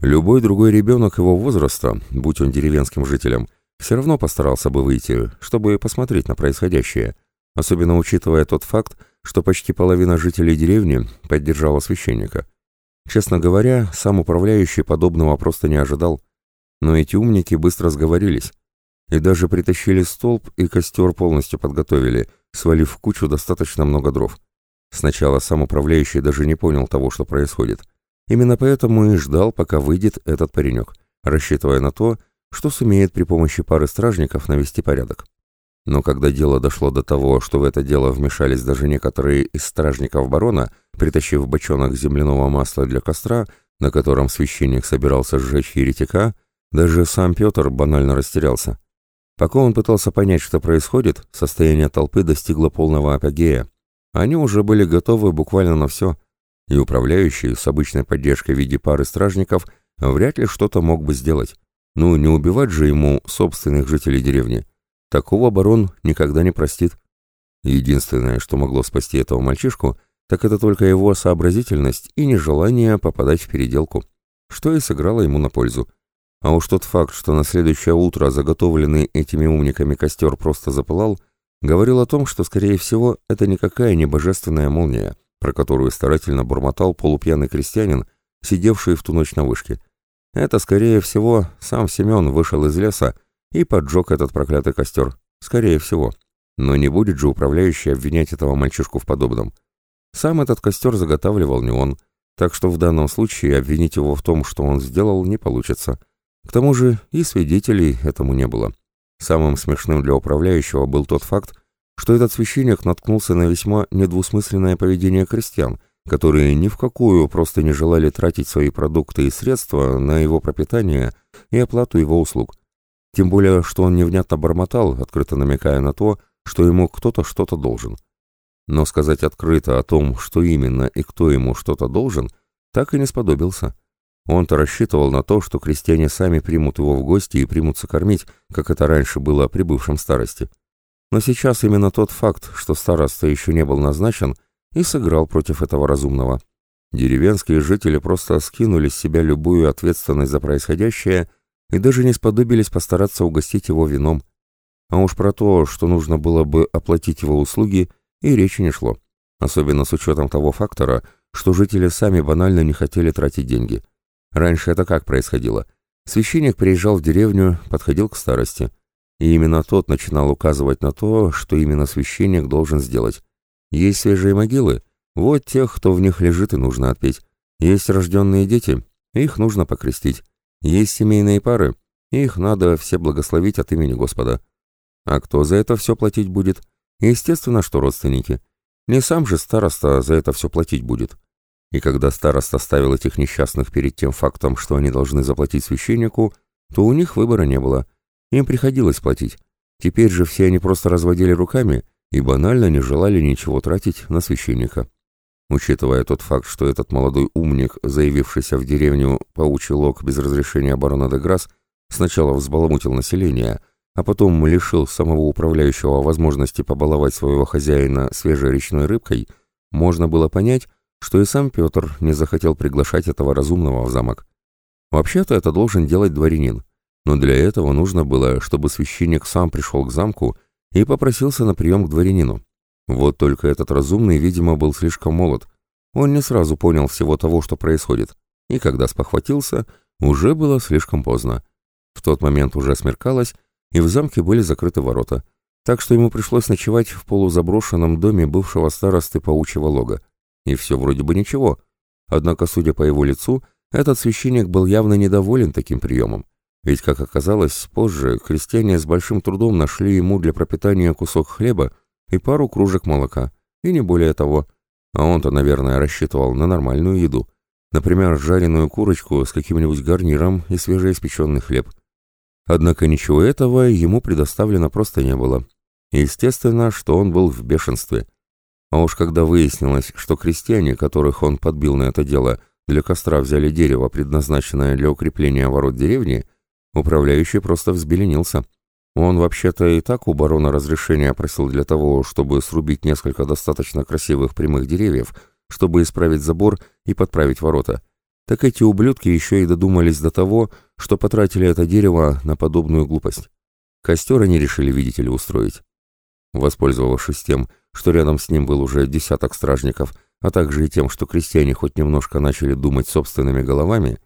Любой другой ребенок его возраста, будь он деревенским жителем, все равно постарался бы выйти, чтобы посмотреть на происходящее, особенно учитывая тот факт, что почти половина жителей деревни поддержала священника. Честно говоря, сам управляющий подобного просто не ожидал, но эти умники быстро сговорились и даже притащили столб и костер полностью подготовили, свалив в кучу достаточно много дров. Сначала сам управляющий даже не понял того, что происходит. Именно поэтому и ждал, пока выйдет этот паренек, рассчитывая на то, что сумеет при помощи пары стражников навести порядок. Но когда дело дошло до того, что в это дело вмешались даже некоторые из стражников барона, притащив бочонок земляного масла для костра, на котором священник собирался сжечь еретика, даже сам Петр банально растерялся. Пока он пытался понять, что происходит, состояние толпы достигло полного апогея, они уже были готовы буквально на все, и управляющий с обычной поддержкой в виде пары стражников вряд ли что-то мог бы сделать. Ну, не убивать же ему собственных жителей деревни. Такого барон никогда не простит. Единственное, что могло спасти этого мальчишку, так это только его сообразительность и нежелание попадать в переделку, что и сыграло ему на пользу. А уж тот факт, что на следующее утро заготовленный этими умниками костер просто запылал, говорил о том, что, скорее всего, это никакая не божественная молния, про которую старательно бормотал полупьяный крестьянин, сидевший в ту ночь на вышке. Это, скорее всего, сам Семен вышел из леса и поджег этот проклятый костер. Скорее всего. Но не будет же управляющий обвинять этого мальчишку в подобном. Сам этот костер заготавливал не он, так что в данном случае обвинить его в том, что он сделал, не получится. К тому же и свидетелей этому не было. Самым смешным для управляющего был тот факт, что этот священник наткнулся на весьма недвусмысленное поведение крестьян, которые ни в какую просто не желали тратить свои продукты и средства на его пропитание и оплату его услуг. Тем более, что он невнятно бормотал, открыто намекая на то, что ему кто-то что-то должен. Но сказать открыто о том, что именно и кто ему что-то должен, так и не сподобился. Он-то рассчитывал на то, что крестьяне сами примут его в гости и примутся кормить, как это раньше было при бывшем старости. Но сейчас именно тот факт, что староста еще не был назначен, и сыграл против этого разумного. Деревенские жители просто скинули с себя любую ответственность за происходящее и даже не сподобились постараться угостить его вином. А уж про то, что нужно было бы оплатить его услуги, и речи не шло. Особенно с учетом того фактора, что жители сами банально не хотели тратить деньги. Раньше это как происходило? Священник приезжал в деревню, подходил к старости. И именно тот начинал указывать на то, что именно священник должен сделать. Есть свежие могилы? Вот тех, кто в них лежит, и нужно отпеть. Есть рожденные дети? Их нужно покрестить. Есть семейные пары? Их надо все благословить от имени Господа. А кто за это все платить будет? Естественно, что родственники. Не сам же староста за это все платить будет. И когда староста ставил этих несчастных перед тем фактом, что они должны заплатить священнику, то у них выбора не было. Им приходилось платить. Теперь же все они просто разводили руками и банально не желали ничего тратить на священника. Учитывая тот факт, что этот молодой умник, заявившийся в деревню Паучий Лог без разрешения барона де Грасс, сначала взбаламутил население, а потом лишил самого управляющего возможности побаловать своего хозяина свежей речной рыбкой, можно было понять, что и сам Петр не захотел приглашать этого разумного в замок. Вообще-то это должен делать дворянин, но для этого нужно было, чтобы священник сам пришел к замку и попросился на прием к дворянину. Вот только этот разумный, видимо, был слишком молод. Он не сразу понял всего того, что происходит, и когда спохватился, уже было слишком поздно. В тот момент уже смеркалось, и в замке были закрыты ворота, так что ему пришлось ночевать в полузаброшенном доме бывшего старосты паучьего лога. И все вроде бы ничего. Однако, судя по его лицу, этот священник был явно недоволен таким приемом. Ведь, как оказалось, позже крестьяне с большим трудом нашли ему для пропитания кусок хлеба и пару кружек молока, и не более того. А он-то, наверное, рассчитывал на нормальную еду. Например, жареную курочку с каким-нибудь гарниром и свежеиспеченный хлеб. Однако ничего этого ему предоставлено просто не было. Естественно, что он был в бешенстве. А уж когда выяснилось, что крестьяне, которых он подбил на это дело, для костра взяли дерево, предназначенное для укрепления ворот деревни, управляющий просто взбеленился. Он вообще-то и так у барона разрешения просил для того, чтобы срубить несколько достаточно красивых прямых деревьев, чтобы исправить забор и подправить ворота так эти ублюдки еще и додумались до того, что потратили это дерево на подобную глупость. Костер они решили, видите ли, устроить. Воспользовавшись тем, что рядом с ним был уже десяток стражников, а также и тем, что крестьяне хоть немножко начали думать собственными головами,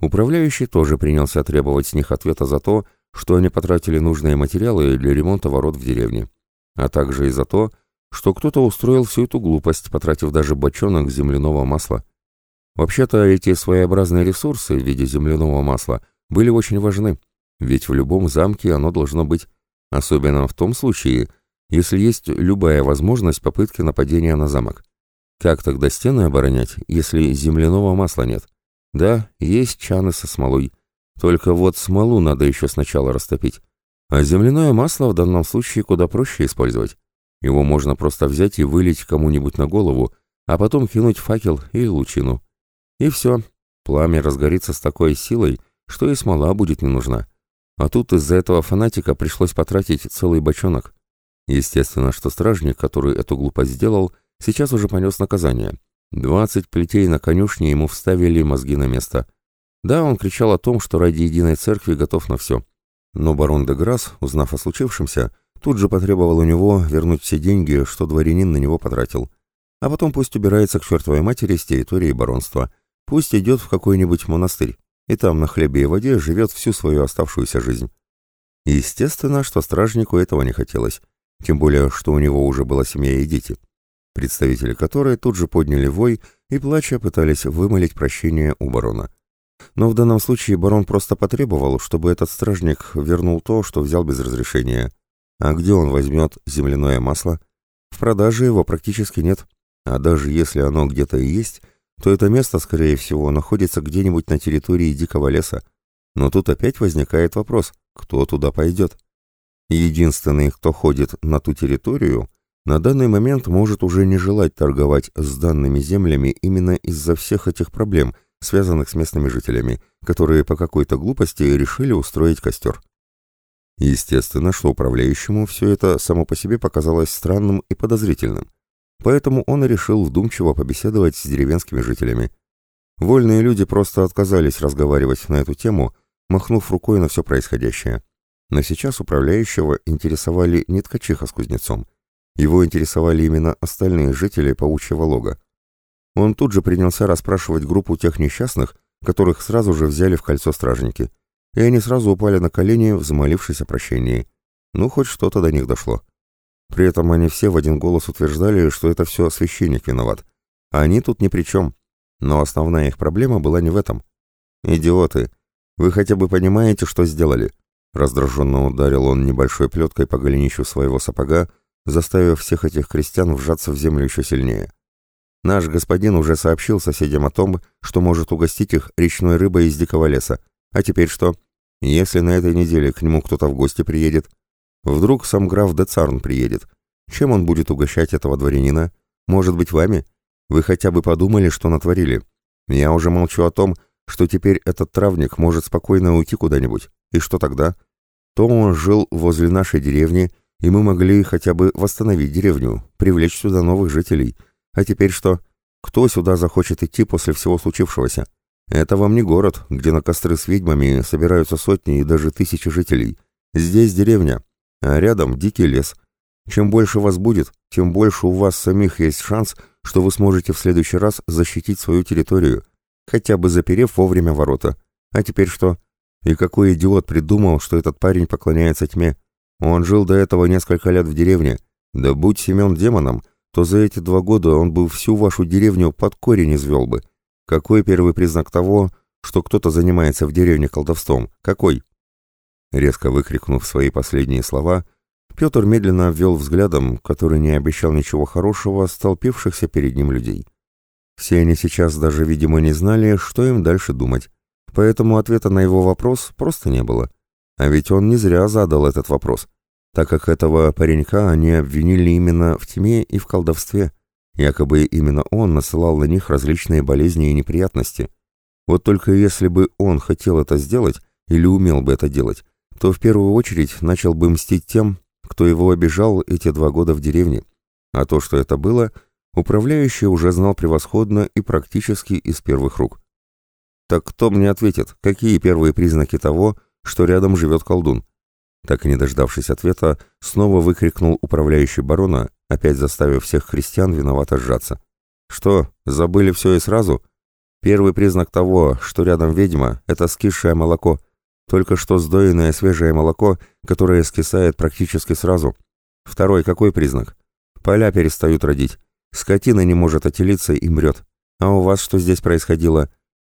управляющий тоже принялся требовать с них ответа за то, что они потратили нужные материалы для ремонта ворот в деревне, а также и за то, что кто-то устроил всю эту глупость, потратив даже бочонок земляного масла. Вообще-то эти своеобразные ресурсы в виде земляного масла были очень важны, ведь в любом замке оно должно быть, особенно в том случае, если есть любая возможность попытки нападения на замок. Как тогда стены оборонять, если земляного масла нет? Да, есть чаны со смолой, только вот смолу надо еще сначала растопить. А земляное масло в данном случае куда проще использовать. Его можно просто взять и вылить кому-нибудь на голову, а потом кинуть факел или лучину. И все. Пламя разгорится с такой силой, что и смола будет не нужна. А тут из-за этого фанатика пришлось потратить целый бочонок. Естественно, что стражник, который эту глупость сделал, сейчас уже понес наказание. Двадцать плетей на конюшне ему вставили мозги на место. Да, он кричал о том, что ради единой церкви готов на все. Но барон де Грасс, узнав о случившемся, тут же потребовал у него вернуть все деньги, что дворянин на него потратил. А потом пусть убирается к чертовой матери с территории баронства. Пусть идет в какой-нибудь монастырь, и там на хлебе и воде живет всю свою оставшуюся жизнь. Естественно, что стражнику этого не хотелось, тем более, что у него уже была семья и дети, представители которой тут же подняли вой и, плача, пытались вымолить прощение у барона. Но в данном случае барон просто потребовал, чтобы этот стражник вернул то, что взял без разрешения. А где он возьмет земляное масло? В продаже его практически нет. А даже если оно где-то и есть, то это место, скорее всего, находится где-нибудь на территории дикого леса. Но тут опять возникает вопрос, кто туда пойдет? Единственный, кто ходит на ту территорию, на данный момент может уже не желать торговать с данными землями именно из-за всех этих проблем, связанных с местными жителями, которые по какой-то глупости решили устроить костер. Естественно, что управляющему все это само по себе показалось странным и подозрительным, поэтому он решил вдумчиво побеседовать с деревенскими жителями. Вольные люди просто отказались разговаривать на эту тему, махнув рукой на все происходящее. Но сейчас управляющего интересовали не ткачиха с кузнецом, его интересовали именно остальные жители паучьего лога. Он тут же принялся расспрашивать группу тех несчастных, которых сразу же взяли в кольцо стражники, и они сразу упали на колени, взмолившись о прощении. Ну, хоть что-то до них дошло. При этом они все в один голос утверждали, что это все священник виноват. А они тут ни при чем. Но основная их проблема была не в этом. «Идиоты! Вы хотя бы понимаете, что сделали?» Раздраженно ударил он небольшой плеткой по голенищу своего сапога, заставив всех этих крестьян вжаться в землю еще сильнее. Наш господин уже сообщил соседям о том, что может угостить их речной рыбой из дикого леса. А теперь что? Если на этой неделе к нему кто-то в гости приедет, вдруг сам граф де Царн приедет, чем он будет угощать этого дворянина? Может быть, вами? Вы хотя бы подумали, что натворили? Я уже молчу о том, что теперь этот травник может спокойно уйти куда-нибудь. И что тогда? То он жил возле нашей деревни, и мы могли хотя бы восстановить деревню, привлечь сюда новых жителей. А теперь что? Кто сюда захочет идти после всего случившегося? Это вам не город, где на костры с ведьмами собираются сотни и даже тысячи жителей. Здесь деревня, а рядом дикий лес. Чем больше вас будет, тем больше у вас самих есть шанс, что вы сможете в следующий раз защитить свою территорию, хотя бы заперев вовремя ворота. А теперь что? И какой идиот придумал, что этот парень поклоняется тьме? Он жил до этого несколько лет в деревне. Да будь Семен демоном, то за эти два года он бы всю вашу деревню под корень извел бы. Какой первый признак того, что кто-то занимается в деревне колдовством? Какой? Резко выкрикнув свои последние слова, Петр медленно обвел взглядом, который не обещал ничего хорошего, столпившихся перед ним людей. Все они сейчас даже, видимо, не знали, что им дальше думать, поэтому ответа на его вопрос просто не было. А ведь он не зря задал этот вопрос, так как этого паренька они обвинили именно в тьме и в колдовстве. Якобы именно он насылал на них различные болезни и неприятности. Вот только если бы он хотел это сделать или умел бы это делать, то в первую очередь начал бы мстить тем, кто его обижал эти два года в деревне. А то, что это было, управляющий уже знал превосходно и практически из первых рук. Так кто мне ответит, какие первые признаки того, что рядом живет колдун? Так и не дождавшись ответа, снова выкрикнул управляющий барона, опять заставив всех христиан виновато сжаться. «Что, забыли все и сразу?» Первый признак того, что рядом ведьма, это скисшее молоко. Только что сдоенное свежее молоко, которое скисает практически сразу. Второй какой признак? Поля перестают родить. Скотина не может отелиться и мрет. А у вас что здесь происходило?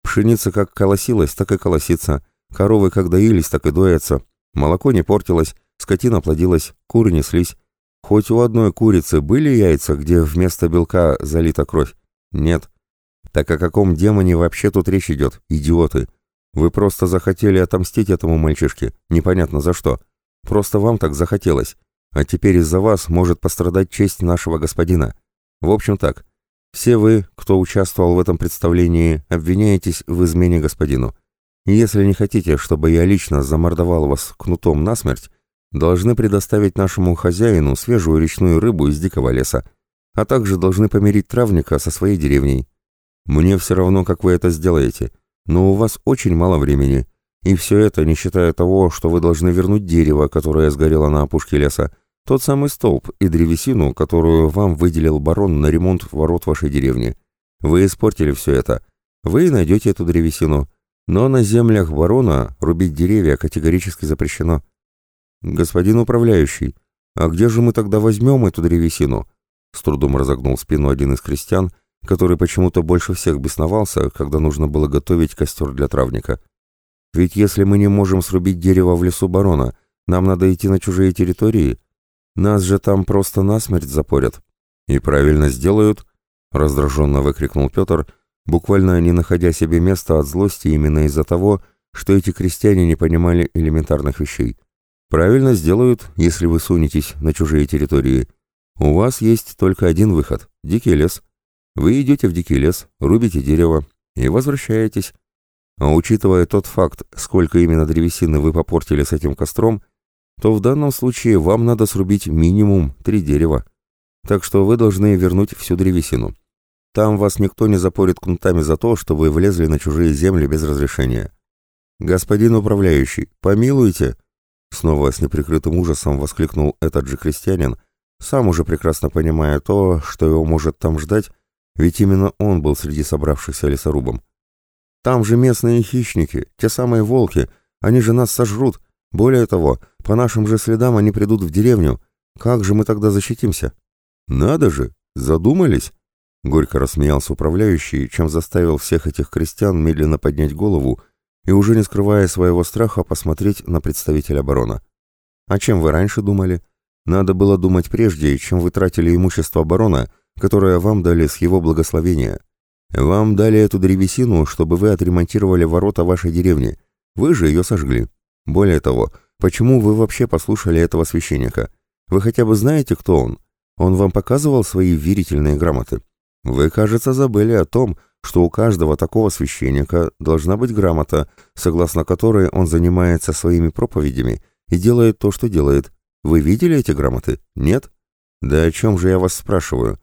Пшеница как колосилась, так и колосится. Коровы как доились, так и доятся. Молоко не портилось, скотина плодилась, куры неслись. Хоть у одной курицы были яйца, где вместо белка залита кровь? Нет. Так о каком демоне вообще тут речь идет, идиоты? Вы просто захотели отомстить этому мальчишке, непонятно за что. Просто вам так захотелось. А теперь из-за вас может пострадать честь нашего господина. В общем так, все вы, кто участвовал в этом представлении, обвиняетесь в измене господину. Если не хотите, чтобы я лично замордовал вас кнутом насмерть, должны предоставить нашему хозяину свежую речную рыбу из дикого леса, а также должны помирить травника со своей деревней. Мне все равно, как вы это сделаете, но у вас очень мало времени, и все это не считая того, что вы должны вернуть дерево, которое сгорело на опушке леса, Тот самый столб и древесину, которую вам выделил барон на ремонт ворот вашей деревни. Вы испортили все это. Вы найдете эту древесину. Но на землях барона рубить деревья категорически запрещено. Господин управляющий, а где же мы тогда возьмем эту древесину? С трудом разогнул спину один из крестьян, который почему-то больше всех бесновался, когда нужно было готовить костер для травника. Ведь если мы не можем срубить дерево в лесу барона, нам надо идти на чужие территории, нас же там просто насмерть запорят. И правильно сделают, раздраженно выкрикнул Петр, буквально не находя себе места от злости именно из-за того, что эти крестьяне не понимали элементарных вещей. Правильно сделают, если вы сунетесь на чужие территории. У вас есть только один выход — дикий лес. Вы идете в дикий лес, рубите дерево и возвращаетесь. А учитывая тот факт, сколько именно древесины вы попортили с этим костром, то в данном случае вам надо срубить минимум три дерева. Так что вы должны вернуть всю древесину. Там вас никто не запорит кнутами за то, что вы влезли на чужие земли без разрешения. Господин управляющий, помилуйте!» Снова с неприкрытым ужасом воскликнул этот же крестьянин, сам уже прекрасно понимая то, что его может там ждать, ведь именно он был среди собравшихся лесорубом. «Там же местные хищники, те самые волки, они же нас сожрут, более того, по нашим же следам они придут в деревню. Как же мы тогда защитимся? Надо же, задумались? Горько рассмеялся управляющий, чем заставил всех этих крестьян медленно поднять голову и уже не скрывая своего страха посмотреть на представителя барона. А чем вы раньше думали? Надо было думать прежде, чем вы тратили имущество барона, которое вам дали с его благословения. Вам дали эту древесину, чтобы вы отремонтировали ворота вашей деревни. Вы же ее сожгли. Более того, почему вы вообще послушали этого священника? Вы хотя бы знаете, кто он? Он вам показывал свои верительные грамоты? Вы, кажется, забыли о том, что у каждого такого священника должна быть грамота, согласно которой он занимается своими проповедями и делает то, что делает. Вы видели эти грамоты? Нет? Да о чем же я вас спрашиваю?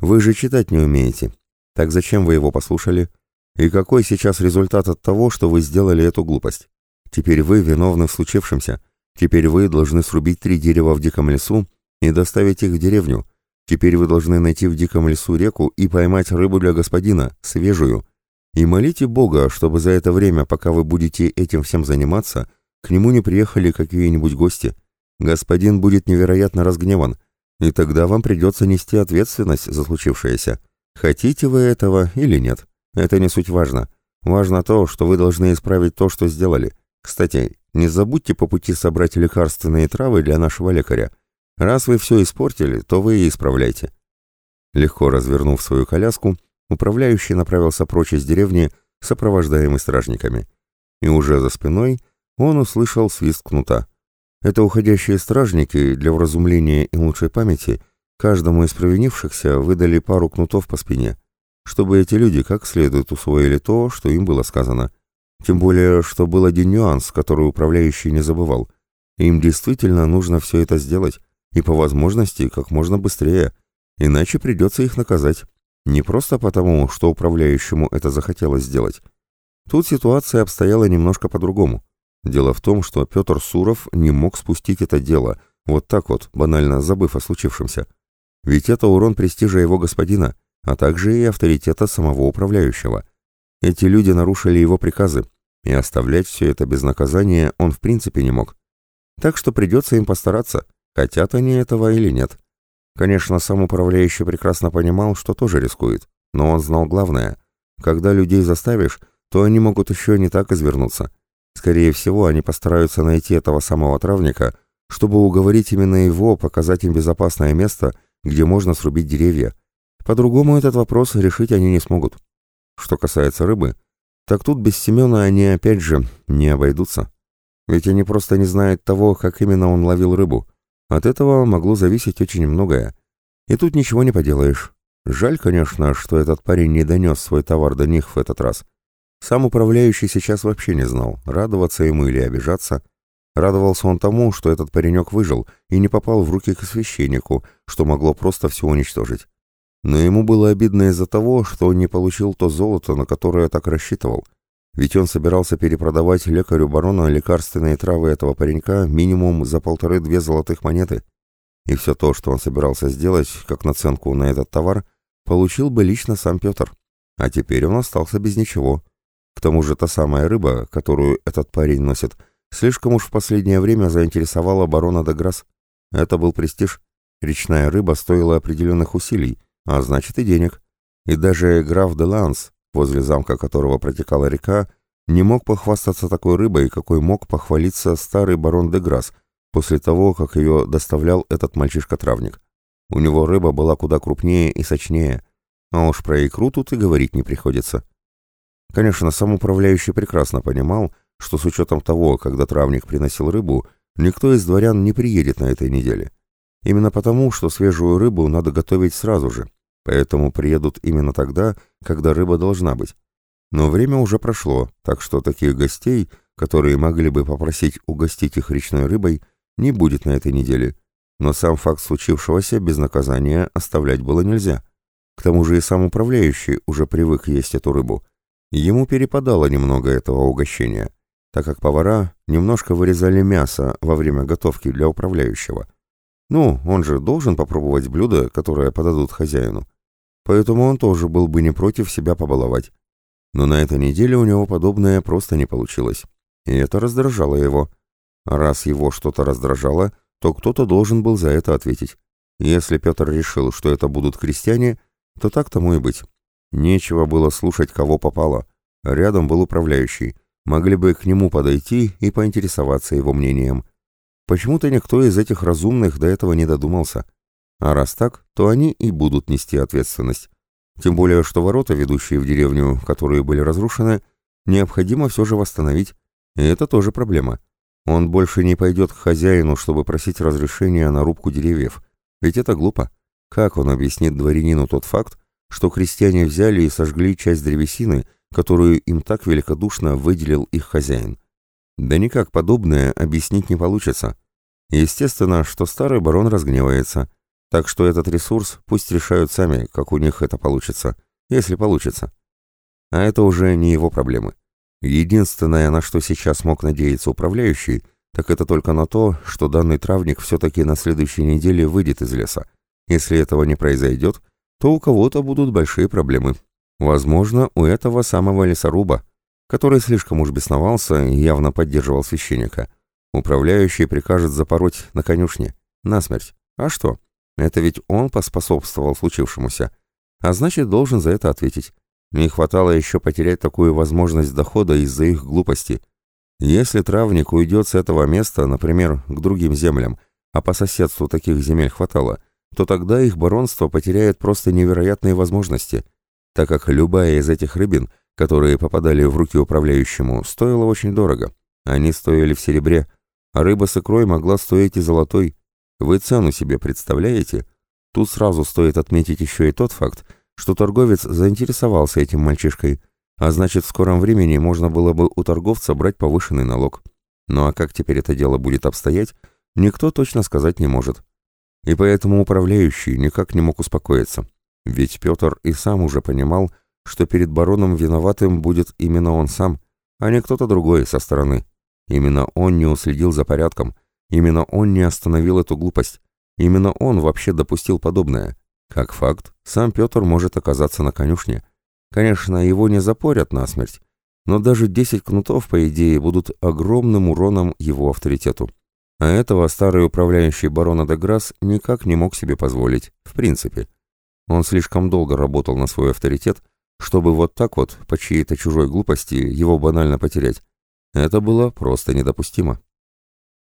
Вы же читать не умеете. Так зачем вы его послушали? И какой сейчас результат от того, что вы сделали эту глупость? Теперь вы виновны в случившемся. Теперь вы должны срубить три дерева в диком лесу и доставить их в деревню. Теперь вы должны найти в диком лесу реку и поймать рыбу для господина, свежую. И молите Бога, чтобы за это время, пока вы будете этим всем заниматься, к нему не приехали какие-нибудь гости. Господин будет невероятно разгневан, и тогда вам придется нести ответственность за случившееся. Хотите вы этого или нет, это не суть важно. Важно то, что вы должны исправить то, что сделали. Кстати, не забудьте по пути собрать лекарственные травы для нашего лекаря. Раз вы все испортили, то вы и исправляйте». Легко развернув свою коляску, управляющий направился прочь из деревни, сопровождаемый стражниками. И уже за спиной он услышал свист кнута. Это уходящие стражники для вразумления и лучшей памяти каждому из провинившихся выдали пару кнутов по спине, чтобы эти люди как следует усвоили то, что им было сказано – тем более, что был один нюанс, который управляющий не забывал. Им действительно нужно все это сделать, и по возможности как можно быстрее, иначе придется их наказать. Не просто потому, что управляющему это захотелось сделать. Тут ситуация обстояла немножко по-другому. Дело в том, что Петр Суров не мог спустить это дело, вот так вот, банально забыв о случившемся. Ведь это урон престижа его господина, а также и авторитета самого управляющего. Эти люди нарушили его приказы, и оставлять все это без наказания он в принципе не мог. Так что придется им постараться, хотят они этого или нет. Конечно, сам управляющий прекрасно понимал, что тоже рискует, но он знал главное. Когда людей заставишь, то они могут еще не так извернуться. Скорее всего, они постараются найти этого самого травника, чтобы уговорить именно его показать им безопасное место, где можно срубить деревья. По-другому этот вопрос решить они не смогут. Что касается рыбы, так тут без Семена они опять же не обойдутся. Ведь они просто не знают того, как именно он ловил рыбу. От этого могло зависеть очень многое. И тут ничего не поделаешь. Жаль, конечно, что этот парень не донес свой товар до них в этот раз. Сам управляющий сейчас вообще не знал, радоваться ему или обижаться. Радовался он тому, что этот паренек выжил и не попал в руки к священнику, что могло просто все уничтожить. Но ему было обидно из-за того, что он не получил то золото, на которое так рассчитывал. Ведь он собирался перепродавать лекарю барона лекарственные травы этого паренька минимум за полторы-две золотых монеты. и все то, что он собирался сделать, как наценку на этот товар, получил бы лично сам Петр. А теперь он остался без ничего. К тому же та самая рыба, которую этот парень носит, слишком уж в последнее время заинтересовала барона Деграсс. Это был престиж. Речная рыба стоила определенных усилий, а значит и денег. И даже граф де Ланс, возле замка которого протекала река, не мог похвастаться такой рыбой, какой мог похвалиться старый барон де Грасс после того, как ее доставлял этот мальчишка-травник. У него рыба была куда крупнее и сочнее, а уж про икру тут и говорить не приходится. Конечно, сам управляющий прекрасно понимал, что с учетом того, когда травник приносил рыбу, никто из дворян не приедет на этой неделе. Именно потому, что свежую рыбу надо готовить сразу же, поэтому приедут именно тогда, когда рыба должна быть. Но время уже прошло, так что таких гостей, которые могли бы попросить угостить их речной рыбой, не будет на этой неделе. Но сам факт случившегося без наказания оставлять было нельзя. К тому же и сам управляющий уже привык есть эту рыбу. Ему перепадало немного этого угощения, так как повара немножко вырезали мясо во время готовки для управляющего. Ну, он же должен попробовать блюдо, которое подадут хозяину. Поэтому он тоже был бы не против себя побаловать. Но на этой неделе у него подобное просто не получилось. И это раздражало его. Раз его что-то раздражало, то кто-то должен был за это ответить. Если Петр решил, что это будут крестьяне, то так тому и быть. Нечего было слушать, кого попало. Рядом был управляющий. Могли бы к нему подойти и поинтересоваться его мнением. Почему-то никто из этих разумных до этого не додумался. А раз так, то они и будут нести ответственность. Тем более, что ворота, ведущие в деревню, которые были разрушены, необходимо все же восстановить. И это тоже проблема. Он больше не пойдет к хозяину, чтобы просить разрешения на рубку деревьев. Ведь это глупо. Как он объяснит дворянину тот факт, что крестьяне взяли и сожгли часть древесины, которую им так великодушно выделил их хозяин? Да никак подобное объяснить не получится. Естественно, что старый барон разгневается – так что этот ресурс пусть решают сами, как у них это получится, если получится. А это уже не его проблемы. Единственное, на что сейчас мог надеяться управляющий, так это только на то, что данный травник все-таки на следующей неделе выйдет из леса. Если этого не произойдет, то у кого-то будут большие проблемы. Возможно, у этого самого лесоруба, который слишком уж бесновался и явно поддерживал священника. Управляющий прикажет запороть на конюшне. Насмерть. А что? Это ведь он поспособствовал случившемуся, а значит, должен за это ответить. Не хватало еще потерять такую возможность дохода из-за их глупости. Если травник уйдет с этого места, например, к другим землям, а по соседству таких земель хватало, то тогда их баронство потеряет просто невероятные возможности, так как любая из этих рыбин, которые попадали в руки управляющему, стоила очень дорого. Они стоили в серебре, а рыба с икрой могла стоить и золотой. Вы цену себе представляете? Тут сразу стоит отметить еще и тот факт, что торговец заинтересовался этим мальчишкой, а значит в скором времени можно было бы у торговца брать повышенный налог. Ну а как теперь это дело будет обстоять, никто точно сказать не может. И поэтому управляющий никак не мог успокоиться. Ведь Петр и сам уже понимал, что перед бароном виноватым будет именно он сам, а не кто-то другой со стороны. Именно он не уследил за порядком, Именно он не остановил эту глупость. Именно он вообще допустил подобное. Как факт, сам Петр может оказаться на конюшне. Конечно, его не запорят насмерть, но даже 10 кнутов, по идее, будут огромным уроном его авторитету. А этого старый управляющий барона де никак не мог себе позволить, в принципе. Он слишком долго работал на свой авторитет, чтобы вот так вот, по чьей-то чужой глупости, его банально потерять. Это было просто недопустимо.